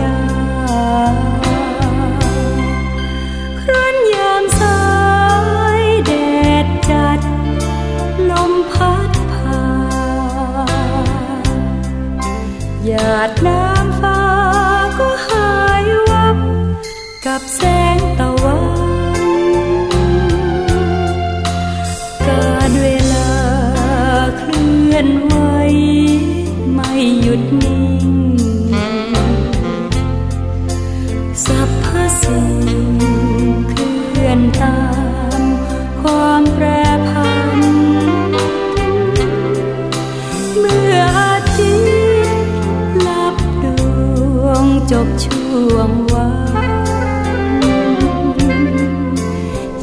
ยาครั้นยามสายแดดจัด ลมพัดผ่านหยาดน้ำฟ้าก็หายวับ กับแสงตะวัน การเวลาเคลื่อนไหวไม่หยุดนิ่ วงวาน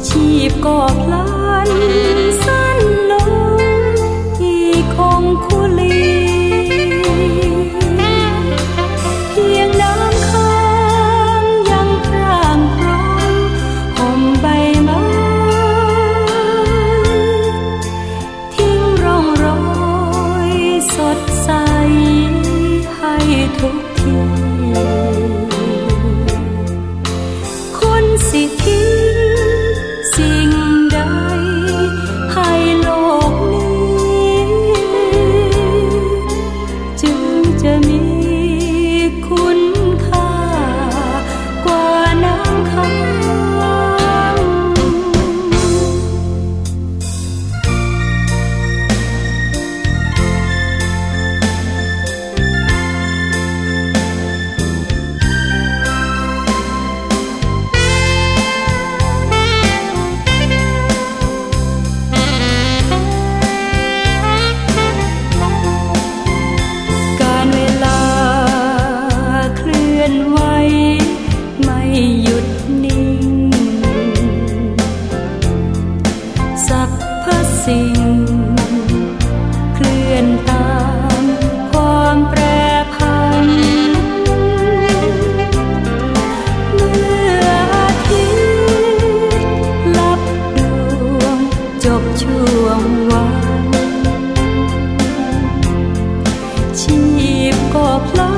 ชีพก็พลันสั้นลงที่คงคุลีเพียงน้ำค้างยังพรางพร้ห่มใบไม้ทิ้งร่องรอยสดใสให้ทุก จบช่วงวันชีพก็พลั